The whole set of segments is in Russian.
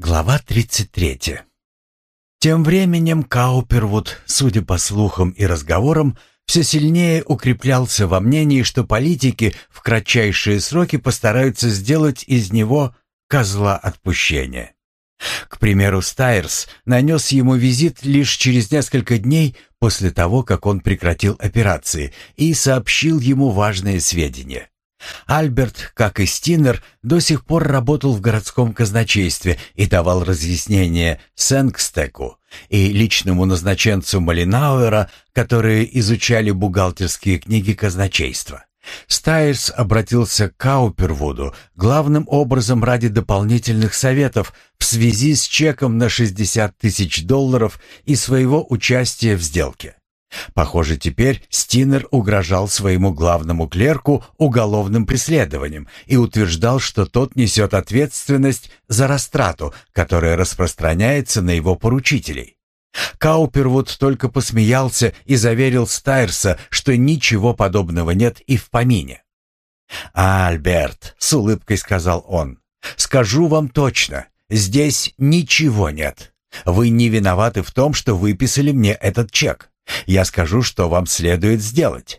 Глава 33. Тем временем Каупервуд, судя по слухам и разговорам, все сильнее укреплялся во мнении, что политики в кратчайшие сроки постараются сделать из него козла отпущения. К примеру, Стайерс нанес ему визит лишь через несколько дней после того, как он прекратил операции и сообщил ему важные сведения. Альберт, как и Стинер, до сих пор работал в городском казначействе и давал разъяснения Сенгстеку и личному назначенцу Малинауэра, которые изучали бухгалтерские книги казначейства. Стайерс обратился к Каупервуду главным образом ради дополнительных советов в связи с чеком на 60 тысяч долларов и своего участия в сделке. Похоже, теперь Стинер угрожал своему главному клерку уголовным преследованием и утверждал, что тот несет ответственность за растрату, которая распространяется на его поручителей. Каупервуд только посмеялся и заверил Стайрса, что ничего подобного нет и в помине. «Альберт», — с улыбкой сказал он, — «скажу вам точно, здесь ничего нет. Вы не виноваты в том, что выписали мне этот чек. Я скажу, что вам следует сделать.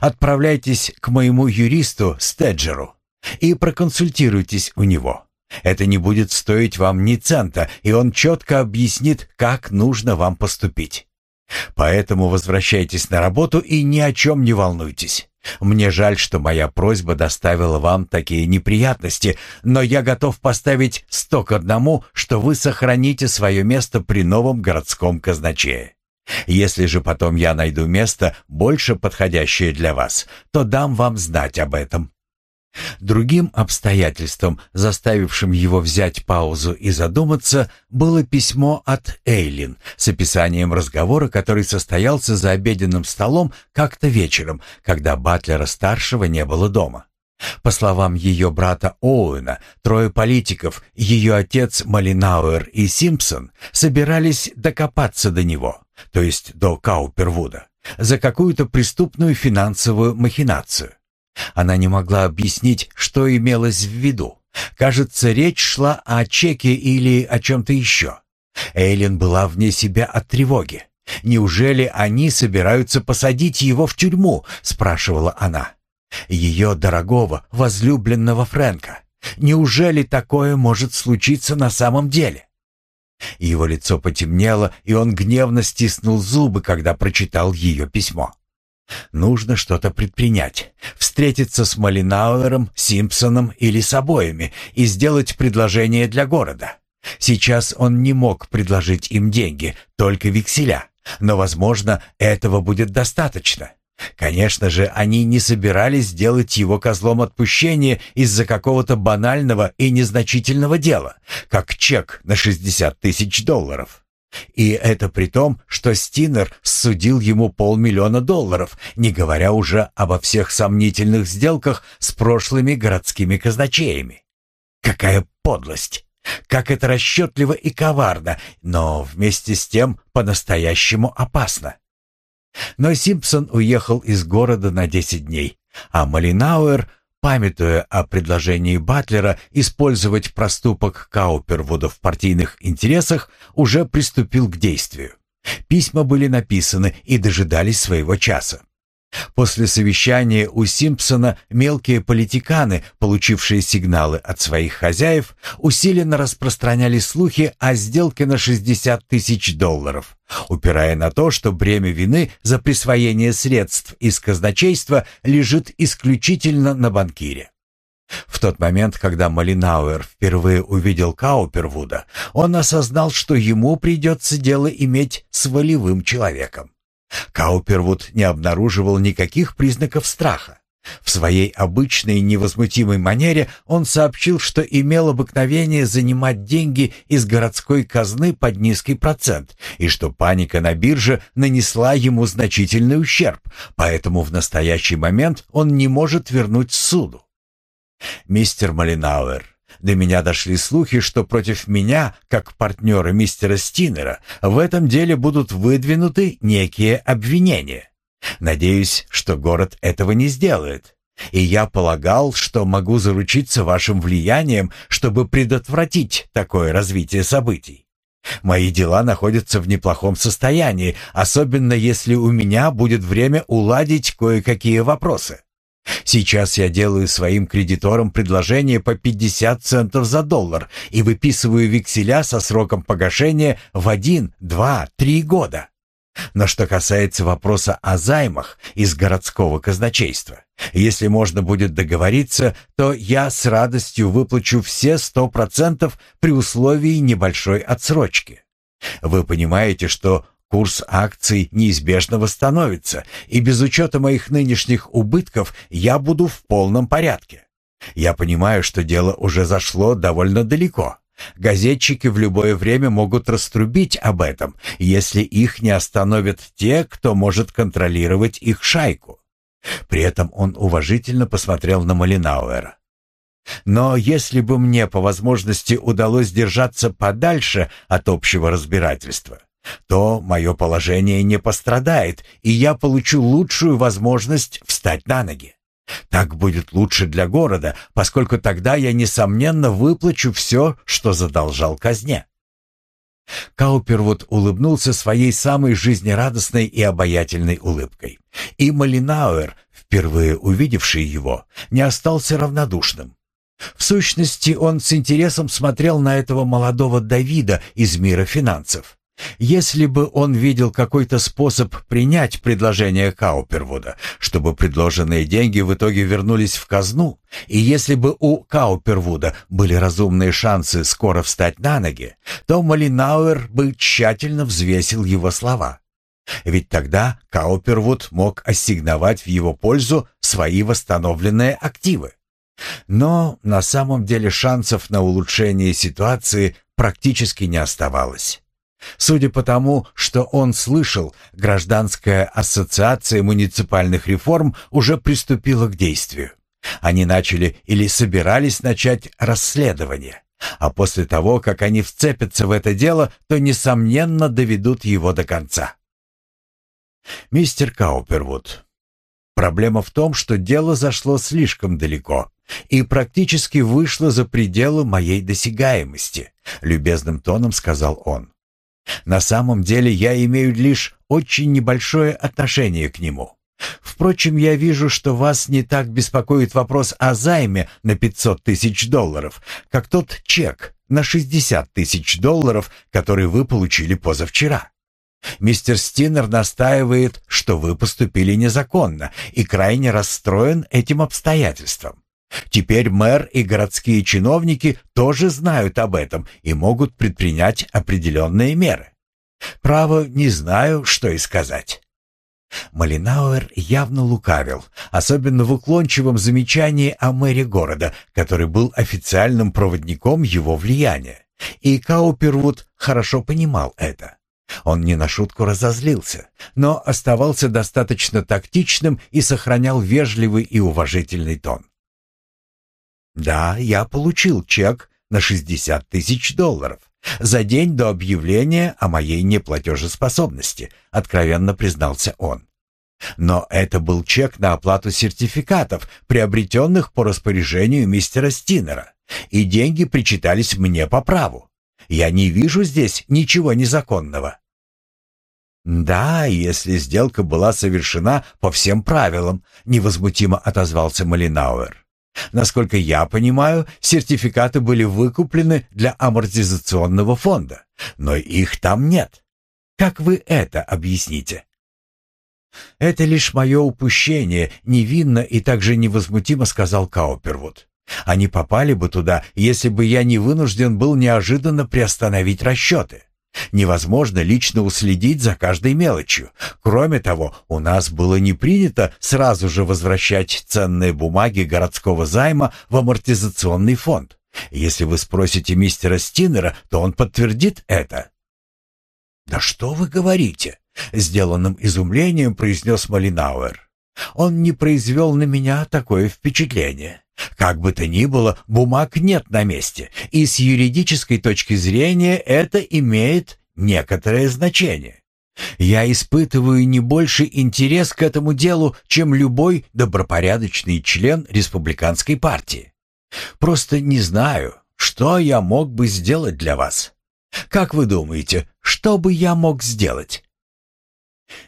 Отправляйтесь к моему юристу Стеджеру и проконсультируйтесь у него. Это не будет стоить вам ни цента, и он четко объяснит, как нужно вам поступить. Поэтому возвращайтесь на работу и ни о чем не волнуйтесь. Мне жаль, что моя просьба доставила вам такие неприятности, но я готов поставить сто к одному, что вы сохраните свое место при новом городском казначее. Если же потом я найду место, больше подходящее для вас, то дам вам знать об этом». Другим обстоятельством, заставившим его взять паузу и задуматься, было письмо от Эйлин с описанием разговора, который состоялся за обеденным столом как-то вечером, когда Батлера-старшего не было дома. По словам ее брата Оуэна, трое политиков, ее отец Малинауэр и Симпсон, собирались докопаться до него то есть до Каупервуда, за какую-то преступную финансовую махинацию. Она не могла объяснить, что имелось в виду. Кажется, речь шла о чеке или о чем-то еще. Эйлин была вне себя от тревоги. «Неужели они собираются посадить его в тюрьму?» — спрашивала она. Ее дорогого, возлюбленного Фрэнка. Неужели такое может случиться на самом деле? Его лицо потемнело, и он гневно стиснул зубы, когда прочитал ее письмо. Нужно что-то предпринять. Встретиться с Малинауэром, Симпсоном или с обоими и сделать предложение для города. Сейчас он не мог предложить им деньги, только векселя. Но, возможно, этого будет достаточно. Конечно же, они не собирались делать его козлом отпущения из-за какого-то банального и незначительного дела, как чек на 60 тысяч долларов. И это при том, что Стинер судил ему полмиллиона долларов, не говоря уже обо всех сомнительных сделках с прошлыми городскими казначеями. Какая подлость! Как это расчетливо и коварно, но вместе с тем по-настоящему опасно. Но Симпсон уехал из города на 10 дней, а Малинауэр, памятуя о предложении Батлера использовать проступок Каупервуда в партийных интересах, уже приступил к действию. Письма были написаны и дожидались своего часа. После совещания у Симпсона мелкие политиканы, получившие сигналы от своих хозяев, усиленно распространяли слухи о сделке на 60 тысяч долларов, упирая на то, что бремя вины за присвоение средств из казначейства лежит исключительно на банкире. В тот момент, когда Малинауэр впервые увидел Каупервуда, он осознал, что ему придется дело иметь с волевым человеком. Каупервуд не обнаруживал никаких признаков страха. В своей обычной невозмутимой манере он сообщил, что имел обыкновение занимать деньги из городской казны под низкий процент, и что паника на бирже нанесла ему значительный ущерб, поэтому в настоящий момент он не может вернуть суду. «Мистер Малинауэр, до меня дошли слухи, что против меня, как партнера мистера Стинера, в этом деле будут выдвинуты некие обвинения. Надеюсь, что город этого не сделает. И я полагал, что могу заручиться вашим влиянием, чтобы предотвратить такое развитие событий. Мои дела находятся в неплохом состоянии, особенно если у меня будет время уладить кое-какие вопросы. Сейчас я делаю своим кредиторам предложение по 50 центов за доллар и выписываю векселя со сроком погашения в 1, 2, 3 года. Но что касается вопроса о займах из городского казначейства, если можно будет договориться, то я с радостью выплачу все 100% при условии небольшой отсрочки. Вы понимаете, что курс акций неизбежно восстановится, и без учета моих нынешних убытков я буду в полном порядке. Я понимаю, что дело уже зашло довольно далеко. Газетчики в любое время могут раструбить об этом, если их не остановят те, кто может контролировать их шайку. При этом он уважительно посмотрел на Малинауэра. Но если бы мне по возможности удалось держаться подальше от общего разбирательства, то мое положение не пострадает, и я получу лучшую возможность встать на ноги. Так будет лучше для города, поскольку тогда я, несомненно, выплачу все, что задолжал казне». Каупервуд улыбнулся своей самой жизнерадостной и обаятельной улыбкой. И Малинауэр, впервые увидевший его, не остался равнодушным. В сущности, он с интересом смотрел на этого молодого Давида из мира финансов. Если бы он видел какой-то способ принять предложение Каупервуда, чтобы предложенные деньги в итоге вернулись в казну, и если бы у Каупервуда были разумные шансы скоро встать на ноги, то Малинауэр бы тщательно взвесил его слова. Ведь тогда Каупервуд мог ассигновать в его пользу свои восстановленные активы. Но на самом деле шансов на улучшение ситуации практически не оставалось. Судя по тому, что он слышал, Гражданская ассоциация муниципальных реформ уже приступила к действию. Они начали или собирались начать расследование. А после того, как они вцепятся в это дело, то, несомненно, доведут его до конца. Мистер Каупервуд, проблема в том, что дело зашло слишком далеко и практически вышло за пределы моей досягаемости, любезным тоном сказал он. На самом деле я имею лишь очень небольшое отношение к нему. Впрочем, я вижу, что вас не так беспокоит вопрос о займе на 500 тысяч долларов, как тот чек на 60 тысяч долларов, который вы получили позавчера. Мистер Стинер настаивает, что вы поступили незаконно и крайне расстроен этим обстоятельством. Теперь мэр и городские чиновники тоже знают об этом и могут предпринять определенные меры. Право, не знаю, что и сказать. Малинауэр явно лукавил, особенно в уклончивом замечании о мэре города, который был официальным проводником его влияния. И Каупервуд хорошо понимал это. Он не на шутку разозлился, но оставался достаточно тактичным и сохранял вежливый и уважительный тон. Да, я получил чек на 60 тысяч долларов за день до объявления о моей неплатежеспособности, откровенно признался он. Но это был чек на оплату сертификатов, приобретенных по распоряжению мистера Стинера, и деньги причитались мне по праву. Я не вижу здесь ничего незаконного. Да, если сделка была совершена по всем правилам, невозмутимо отозвался Малинауэр. Насколько я понимаю, сертификаты были выкуплены для амортизационного фонда, но их там нет. Как вы это объясните? Это лишь мое упущение, невинно и также невозмутимо сказал Каупервуд. Они попали бы туда, если бы я не вынужден был неожиданно приостановить расчеты. Невозможно лично уследить за каждой мелочью. Кроме того, у нас было не принято сразу же возвращать ценные бумаги городского займа в амортизационный фонд. Если вы спросите мистера Стинера, то он подтвердит это. «Да что вы говорите?» — сделанным изумлением произнес Малинауэр. «Он не произвел на меня такое впечатление. Как бы то ни было, бумаг нет на месте, и с юридической точки зрения это имеет некоторое значение. Я испытываю не больше интерес к этому делу, чем любой добропорядочный член республиканской партии. Просто не знаю, что я мог бы сделать для вас. Как вы думаете, что бы я мог сделать?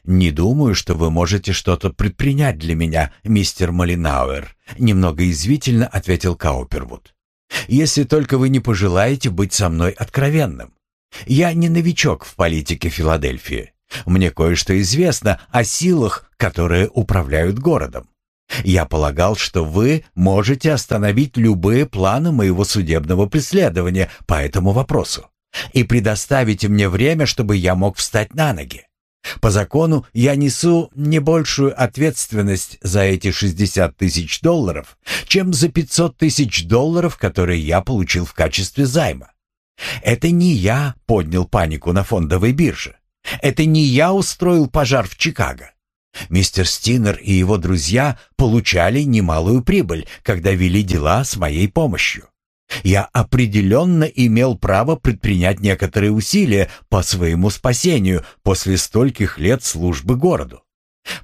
«Не думаю, что вы можете что-то предпринять для меня, мистер Малинауэр», немного извительно ответил Каупервуд. «Если только вы не пожелаете быть со мной откровенным. Я не новичок в политике Филадельфии. Мне кое-что известно о силах, которые управляют городом. Я полагал, что вы можете остановить любые планы моего судебного преследования по этому вопросу и предоставите мне время, чтобы я мог встать на ноги. По закону я несу не большую ответственность за эти 60 тысяч долларов, чем за 500 тысяч долларов, которые я получил в качестве займа. Это не я поднял панику на фондовой бирже. Это не я устроил пожар в Чикаго. Мистер Стинер и его друзья получали немалую прибыль, когда вели дела с моей помощью. Я определенно имел право предпринять некоторые усилия по своему спасению после стольких лет службы городу.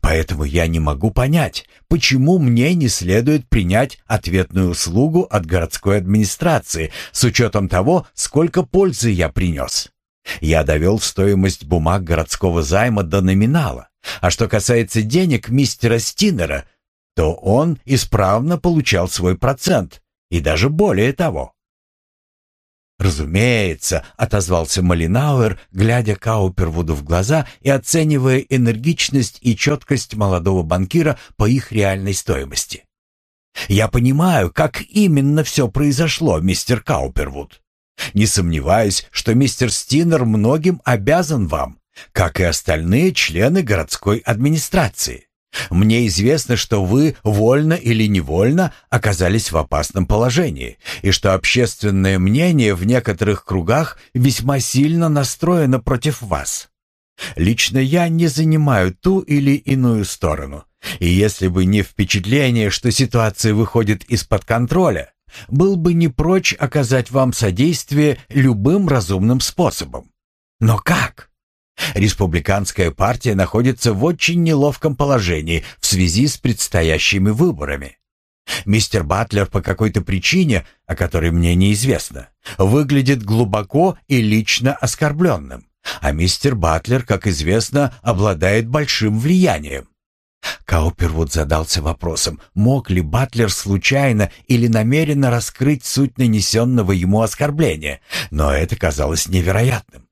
Поэтому я не могу понять, почему мне не следует принять ответную услугу от городской администрации с учетом того, сколько пользы я принес. Я довел стоимость бумаг городского займа до номинала, а что касается денег мистера Стинера, то он исправно получал свой процент, и даже более того. «Разумеется», — отозвался Малинауэр, глядя Каупервуду в глаза и оценивая энергичность и четкость молодого банкира по их реальной стоимости. «Я понимаю, как именно все произошло, мистер Каупервуд. Не сомневаюсь, что мистер Стинер многим обязан вам, как и остальные члены городской администрации. Мне известно, что вы, вольно или невольно, оказались в опасном положении, и что общественное мнение в некоторых кругах весьма сильно настроено против вас. Лично я не занимаю ту или иную сторону, и если бы не впечатление, что ситуация выходит из-под контроля, был бы не прочь оказать вам содействие любым разумным способом. Но как? Республиканская партия находится в очень неловком положении в связи с предстоящими выборами. Мистер Батлер по какой-то причине, о которой мне неизвестно, выглядит глубоко и лично оскорбленным, а мистер Батлер, как известно, обладает большим влиянием. Каупервуд задался вопросом, мог ли Батлер случайно или намеренно раскрыть суть нанесенного ему оскорбления, но это казалось невероятным.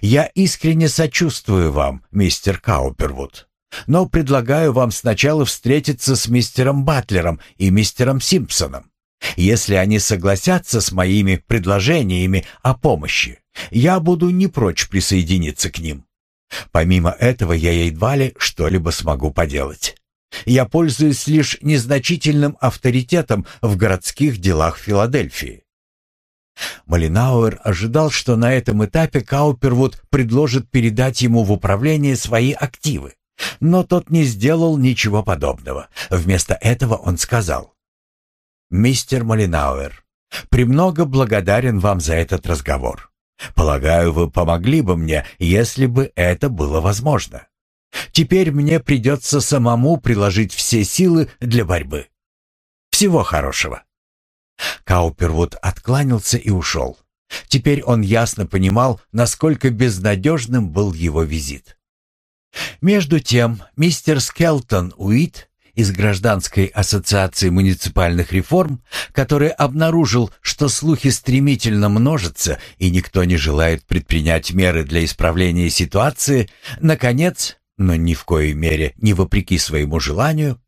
Я искренне сочувствую вам, мистер Каупервуд, но предлагаю вам сначала встретиться с мистером Батлером и мистером Симпсоном. Если они согласятся с моими предложениями о помощи, я буду не прочь присоединиться к ним. Помимо этого я едва ли что-либо смогу поделать. Я пользуюсь лишь незначительным авторитетом в городских делах Филадельфии. Малинауэр ожидал, что на этом этапе Каупервуд предложит передать ему в управление свои активы. Но тот не сделал ничего подобного. Вместо этого он сказал. «Мистер Малинауэр, премного благодарен вам за этот разговор. Полагаю, вы помогли бы мне, если бы это было возможно. Теперь мне придется самому приложить все силы для борьбы. Всего хорошего». Каупервуд откланялся и ушел. Теперь он ясно понимал, насколько безнадежным был его визит. Между тем, мистер Скелтон Уит из Гражданской ассоциации муниципальных реформ, который обнаружил, что слухи стремительно множатся и никто не желает предпринять меры для исправления ситуации, наконец, но ни в коей мере не вопреки своему желанию,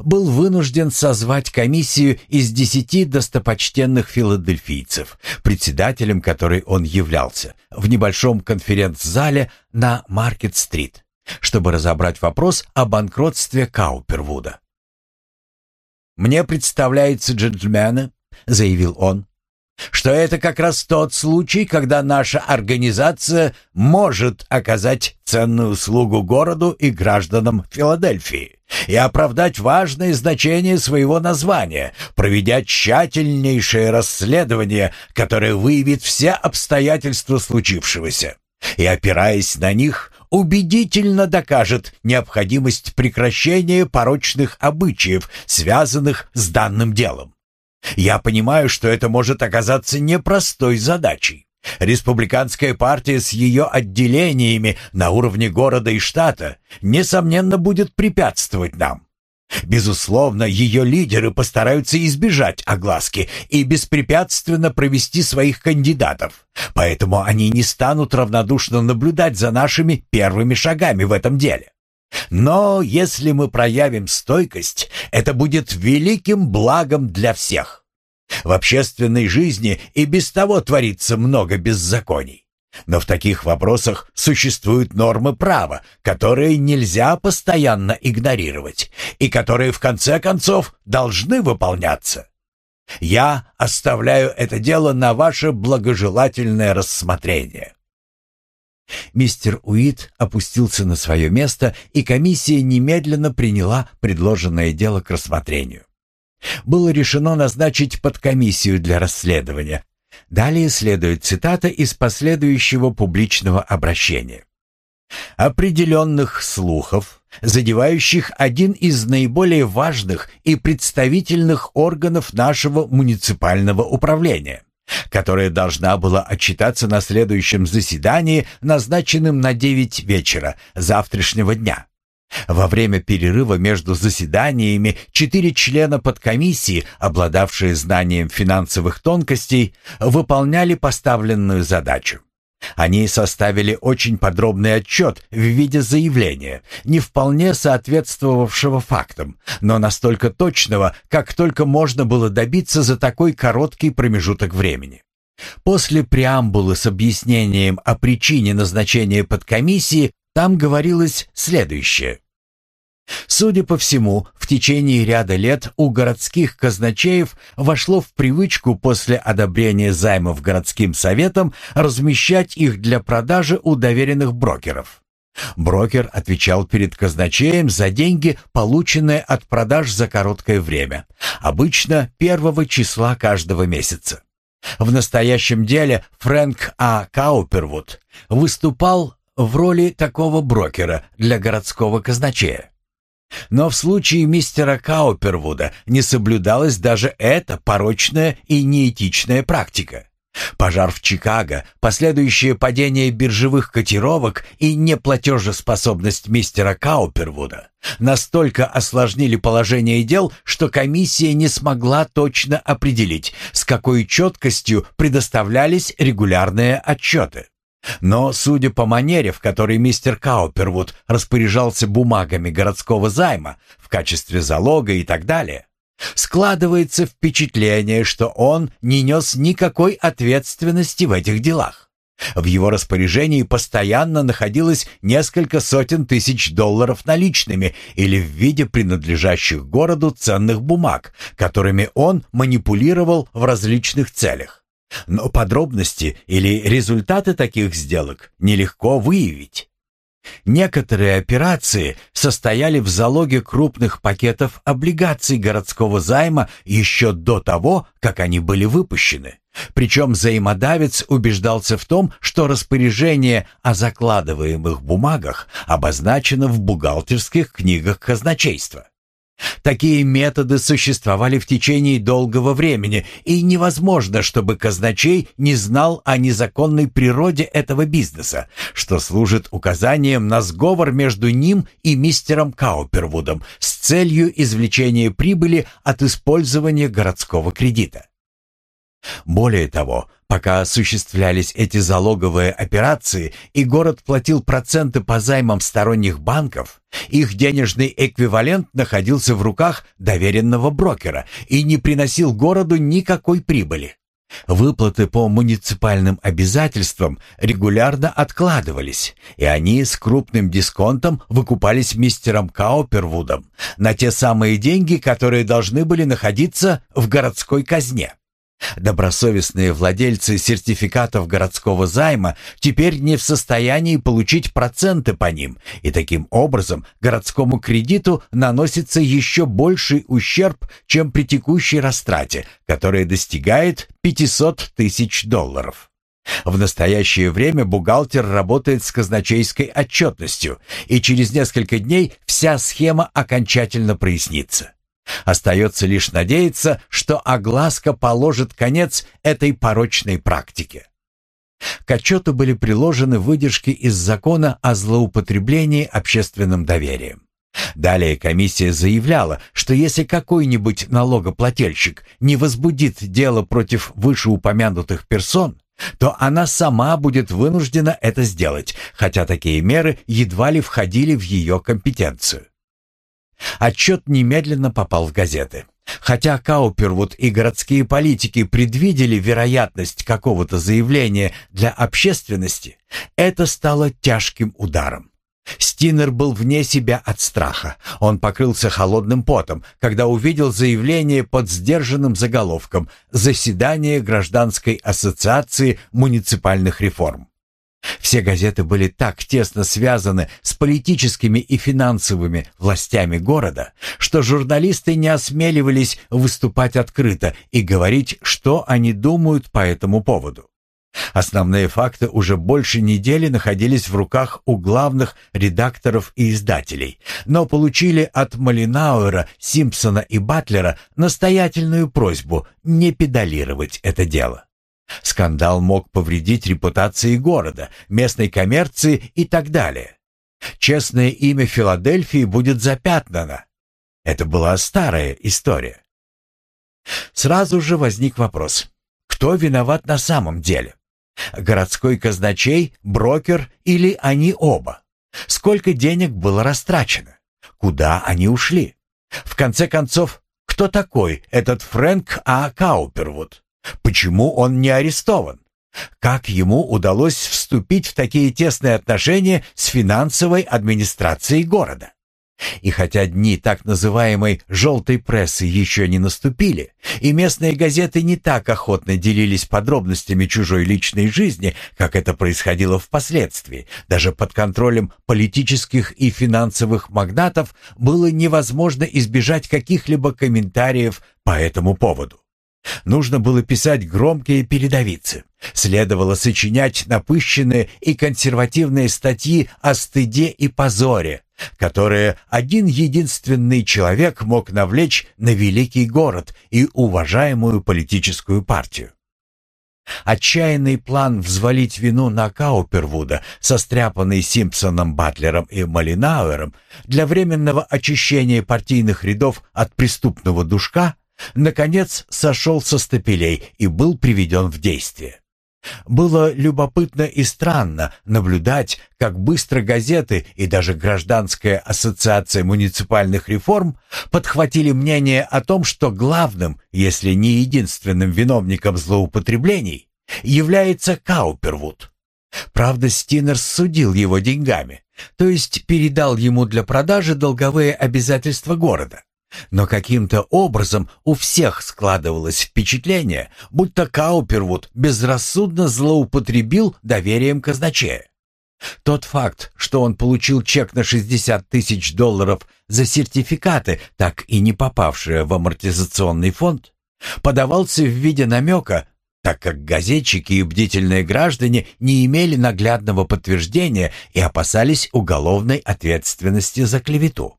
был вынужден созвать комиссию из десяти достопочтенных филадельфийцев, председателем которой он являлся, в небольшом конференц-зале на Маркет-стрит, чтобы разобрать вопрос о банкротстве Каупервуда. «Мне представляется, джентльмены», — заявил он, что это как раз тот случай, когда наша организация может оказать ценную услугу городу и гражданам Филадельфии и оправдать важное значение своего названия, проведя тщательнейшее расследование, которое выявит все обстоятельства случившегося. и, опираясь на них, убедительно докажет необходимость прекращения порочных обычаев, связанных с данным делом. Я понимаю, что это может оказаться непростой задачей. Республиканская партия с ее отделениями на уровне города и штата, несомненно, будет препятствовать нам. Безусловно, ее лидеры постараются избежать огласки и беспрепятственно провести своих кандидатов. Поэтому они не станут равнодушно наблюдать за нашими первыми шагами в этом деле. Но если мы проявим стойкость, это будет великим благом для всех. В общественной жизни и без того творится много беззаконий. Но в таких вопросах существуют нормы права, которые нельзя постоянно игнорировать и которые в конце концов должны выполняться. Я оставляю это дело на ваше благожелательное рассмотрение. Мистер Уит опустился на свое место, и комиссия немедленно приняла предложенное дело к рассмотрению. Было решено назначить подкомиссию для расследования, Далее следует цитата из последующего публичного обращения. «Определенных слухов, задевающих один из наиболее важных и представительных органов нашего муниципального управления, которая должна была отчитаться на следующем заседании, назначенном на 9 вечера завтрашнего дня. Во время перерыва между заседаниями четыре члена подкомиссии, обладавшие знанием финансовых тонкостей, выполняли поставленную задачу. Они составили очень подробный отчет в виде заявления, не вполне соответствовавшего фактам, но настолько точного, как только можно было добиться за такой короткий промежуток времени. После преамбулы с объяснением о причине назначения подкомиссии там говорилось следующее. Судя по всему, в течение ряда лет у городских казначеев вошло в привычку после одобрения займов городским советом размещать их для продажи у доверенных брокеров. Брокер отвечал перед казначеем за деньги, полученные от продаж за короткое время, обычно первого числа каждого месяца. В настоящем деле Фрэнк А. Каупервуд выступал в роли такого брокера для городского казначея. Но в случае мистера Каупервуда не соблюдалась даже эта порочная и неэтичная практика. Пожар в Чикаго, последующее падение биржевых котировок и неплатежеспособность мистера Каупервуда настолько осложнили положение дел, что комиссия не смогла точно определить, с какой четкостью предоставлялись регулярные отчеты. Но, судя по манере, в которой мистер Каупервуд распоряжался бумагами городского займа в качестве залога и так далее, складывается впечатление, что он не нес никакой ответственности в этих делах. В его распоряжении постоянно находилось несколько сотен тысяч долларов наличными или в виде принадлежащих городу ценных бумаг, которыми он манипулировал в различных целях. Но подробности или результаты таких сделок нелегко выявить. Некоторые операции состояли в залоге крупных пакетов облигаций городского займа еще до того, как они были выпущены. Причем взаимодавец убеждался в том, что распоряжение о закладываемых бумагах обозначено в бухгалтерских книгах казначейства. Такие методы существовали в течение долгого времени, и невозможно, чтобы казначей не знал о незаконной природе этого бизнеса, что служит указанием на сговор между ним и мистером Каупервудом с целью извлечения прибыли от использования городского кредита. Более того, пока осуществлялись эти залоговые операции и город платил проценты по займам сторонних банков, их денежный эквивалент находился в руках доверенного брокера и не приносил городу никакой прибыли. Выплаты по муниципальным обязательствам регулярно откладывались, и они с крупным дисконтом выкупались мистером Каупервудом на те самые деньги, которые должны были находиться в городской казне. Добросовестные владельцы сертификатов городского займа теперь не в состоянии получить проценты по ним, и таким образом городскому кредиту наносится еще больший ущерб, чем при текущей растрате, которая достигает 500 тысяч долларов. В настоящее время бухгалтер работает с казначейской отчетностью, и через несколько дней вся схема окончательно прояснится. Остается лишь надеяться, что огласка положит конец этой порочной практике. К отчету были приложены выдержки из закона о злоупотреблении общественным доверием. Далее комиссия заявляла, что если какой-нибудь налогоплательщик не возбудит дело против вышеупомянутых персон, то она сама будет вынуждена это сделать, хотя такие меры едва ли входили в ее компетенцию. Отчет немедленно попал в газеты. Хотя Каупервуд и городские политики предвидели вероятность какого-то заявления для общественности, это стало тяжким ударом. Стинер был вне себя от страха. Он покрылся холодным потом, когда увидел заявление под сдержанным заголовком «Заседание Гражданской ассоциации муниципальных реформ». Все газеты были так тесно связаны с политическими и финансовыми властями города, что журналисты не осмеливались выступать открыто и говорить, что они думают по этому поводу. Основные факты уже больше недели находились в руках у главных редакторов и издателей, но получили от Малинауэра, Симпсона и Батлера настоятельную просьбу не педалировать это дело. Скандал мог повредить репутации города, местной коммерции и так далее. Честное имя Филадельфии будет запятнано. Это была старая история. Сразу же возник вопрос, кто виноват на самом деле? Городской казначей, брокер или они оба? Сколько денег было растрачено? Куда они ушли? В конце концов, кто такой этот Фрэнк А. Каупервуд? Почему он не арестован? Как ему удалось вступить в такие тесные отношения с финансовой администрацией города? И хотя дни так называемой «желтой прессы» еще не наступили, и местные газеты не так охотно делились подробностями чужой личной жизни, как это происходило впоследствии, даже под контролем политических и финансовых магнатов было невозможно избежать каких-либо комментариев по этому поводу. Нужно было писать громкие передовицы. Следовало сочинять напыщенные и консервативные статьи о стыде и позоре, которые один единственный человек мог навлечь на великий город и уважаемую политическую партию. Отчаянный план взвалить вину на Каупервуда, состряпанный Симпсоном, Батлером и Малинауэром для временного очищения партийных рядов от преступного душка – наконец сошел со стапелей и был приведен в действие. Было любопытно и странно наблюдать, как быстро газеты и даже Гражданская ассоциация муниципальных реформ подхватили мнение о том, что главным, если не единственным виновником злоупотреблений, является Каупервуд. Правда, Стинер судил его деньгами, то есть передал ему для продажи долговые обязательства города. Но каким-то образом у всех складывалось впечатление, будто Каупервуд безрассудно злоупотребил доверием казначея. Тот факт, что он получил чек на 60 тысяч долларов за сертификаты, так и не попавшие в амортизационный фонд, подавался в виде намека, так как газетчики и бдительные граждане не имели наглядного подтверждения и опасались уголовной ответственности за клевету.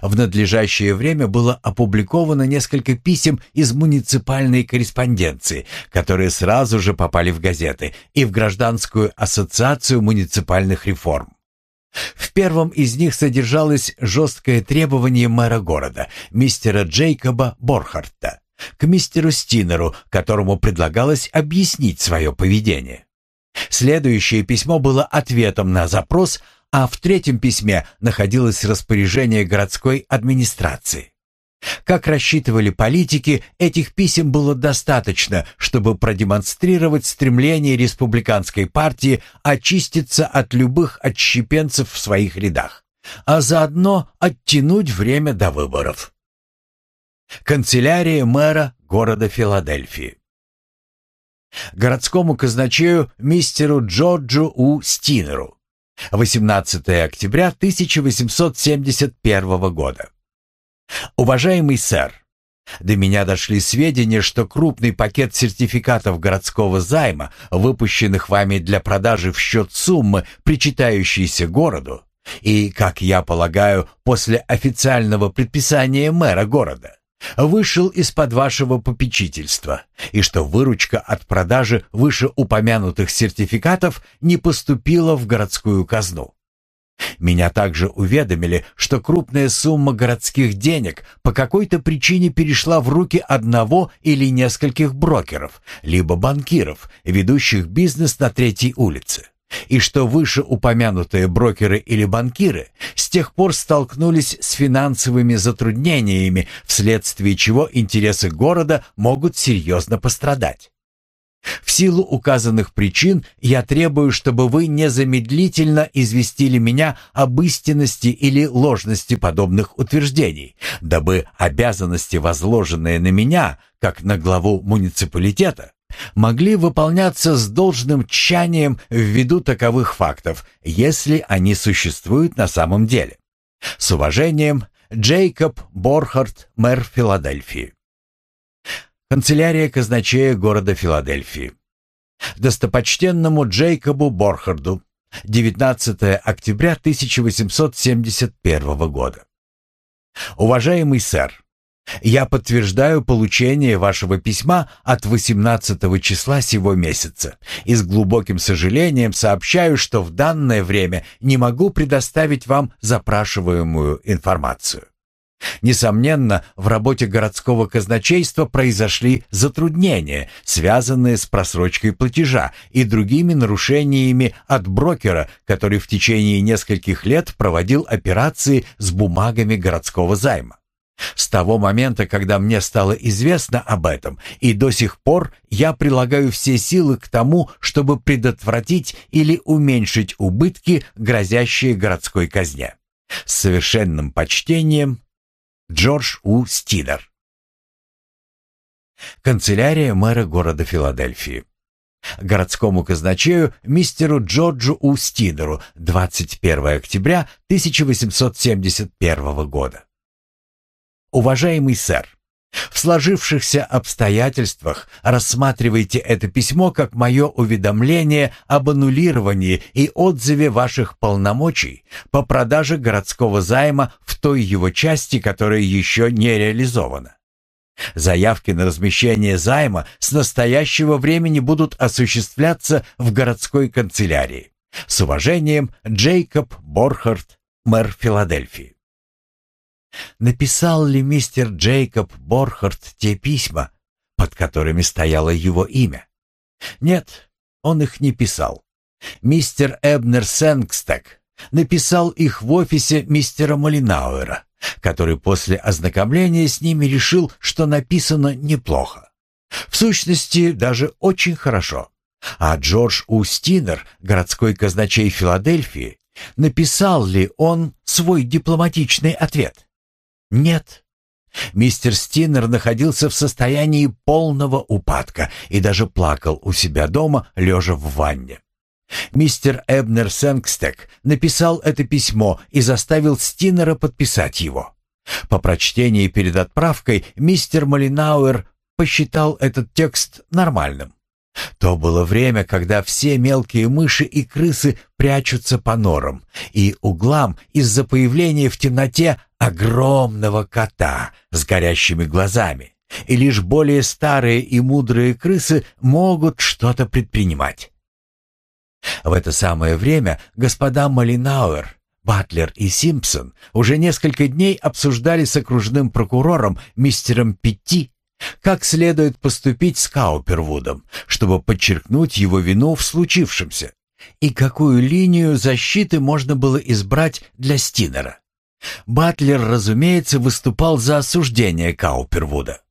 В надлежащее время было опубликовано несколько писем из муниципальной корреспонденции, которые сразу же попали в газеты и в Гражданскую ассоциацию муниципальных реформ. В первом из них содержалось жесткое требование мэра города, мистера Джейкоба Борхарта, к мистеру Стинеру, которому предлагалось объяснить свое поведение. Следующее письмо было ответом на запрос а в третьем письме находилось распоряжение городской администрации. Как рассчитывали политики, этих писем было достаточно, чтобы продемонстрировать стремление республиканской партии очиститься от любых отщепенцев в своих рядах, а заодно оттянуть время до выборов. Канцелярия мэра города Филадельфии. Городскому казначею мистеру Джорджу У. Стинеру 18 октября 1871 года. Уважаемый сэр, До меня дошли сведения, что крупный пакет сертификатов городского займа, выпущенных вами для продажи в счет суммы, причитающейся городу, и, как я полагаю, после официального предписания мэра города, вышел из-под вашего попечительства, и что выручка от продажи вышеупомянутых сертификатов не поступила в городскую казну. Меня также уведомили, что крупная сумма городских денег по какой-то причине перешла в руки одного или нескольких брокеров, либо банкиров, ведущих бизнес на третьей улице и что вышеупомянутые брокеры или банкиры с тех пор столкнулись с финансовыми затруднениями, вследствие чего интересы города могут серьезно пострадать. В силу указанных причин я требую, чтобы вы незамедлительно известили меня об истинности или ложности подобных утверждений, дабы обязанности, возложенные на меня, как на главу муниципалитета, могли выполняться с должным тщанием ввиду таковых фактов, если они существуют на самом деле. С уважением, Джейкоб Борхард, мэр Филадельфии. Канцелярия казначея города Филадельфии. Достопочтенному Джейкобу Борхарду, 19 октября 1871 года. Уважаемый сэр, я подтверждаю получение вашего письма от 18 числа сего месяца и с глубоким сожалением сообщаю, что в данное время не могу предоставить вам запрашиваемую информацию. Несомненно, в работе городского казначейства произошли затруднения, связанные с просрочкой платежа и другими нарушениями от брокера, который в течение нескольких лет проводил операции с бумагами городского займа. С того момента, когда мне стало известно об этом, и до сих пор я прилагаю все силы к тому, чтобы предотвратить или уменьшить убытки, грозящие городской казне. С совершенным почтением, Джордж У. Стидер. Канцелярия мэра города Филадельфии. Городскому казначею мистеру Джорджу У. Стидеру 21 октября 1871 года. Уважаемый сэр, в сложившихся обстоятельствах рассматривайте это письмо как мое уведомление об аннулировании и отзыве ваших полномочий по продаже городского займа в той его части, которая еще не реализована. Заявки на размещение займа с настоящего времени будут осуществляться в городской канцелярии. С уважением, Джейкоб Борхард, мэр Филадельфии. Написал ли мистер Джейкоб Борхард те письма, под которыми стояло его имя? Нет, он их не писал. Мистер Эбнер Сенгстек написал их в офисе мистера Малинауэра, который после ознакомления с ними решил, что написано неплохо. В сущности, даже очень хорошо. А Джордж Устинер, городской казначей Филадельфии, написал ли он свой дипломатичный ответ? Нет. Мистер Стинер находился в состоянии полного упадка и даже плакал у себя дома, лежа в ванне. Мистер Эбнер Сенгстек написал это письмо и заставил Стинера подписать его. По прочтении перед отправкой мистер Малинауэр посчитал этот текст нормальным. То было время, когда все мелкие мыши и крысы прячутся по норам и углам из-за появления в темноте огромного кота с горящими глазами, и лишь более старые и мудрые крысы могут что-то предпринимать. В это самое время господа Малинауэр, Батлер и Симпсон уже несколько дней обсуждали с окружным прокурором мистером Питти, как следует поступить с Каупервудом, чтобы подчеркнуть его вину в случившемся, и какую линию защиты можно было избрать для Стинера. Батлер, разумеется, выступал за осуждение Каупервуда.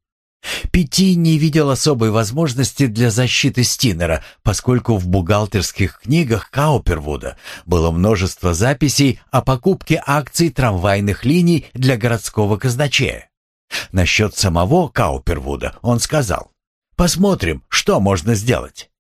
Пяти не видел особой возможности для защиты Стинера, поскольку в бухгалтерских книгах Каупервуда было множество записей о покупке акций трамвайных линий для городского казначея. Насчет самого Каупервуда он сказал, «Посмотрим, что можно сделать».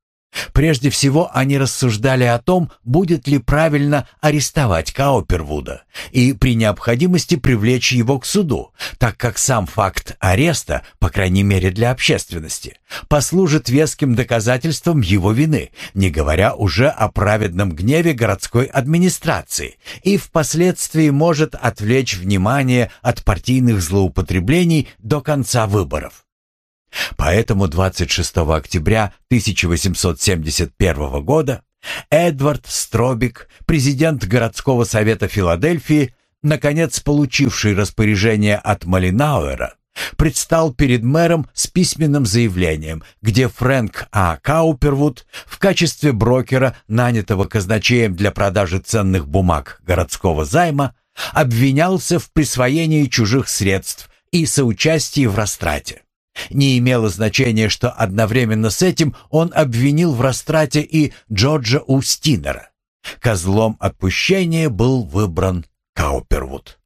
Прежде всего, они рассуждали о том, будет ли правильно арестовать Каупервуда и при необходимости привлечь его к суду, так как сам факт ареста, по крайней мере для общественности, послужит веским доказательством его вины, не говоря уже о праведном гневе городской администрации, и впоследствии может отвлечь внимание от партийных злоупотреблений до конца выборов. Поэтому 26 октября 1871 года Эдвард Стробик, президент городского совета Филадельфии, наконец получивший распоряжение от Малинауэра, предстал перед мэром с письменным заявлением, где Фрэнк А. Каупервуд в качестве брокера, нанятого казначеем для продажи ценных бумаг городского займа, обвинялся в присвоении чужих средств и соучастии в растрате. Не имело значения, что одновременно с этим он обвинил в растрате и Джорджа Устинера. Козлом отпущения был выбран Каупервуд.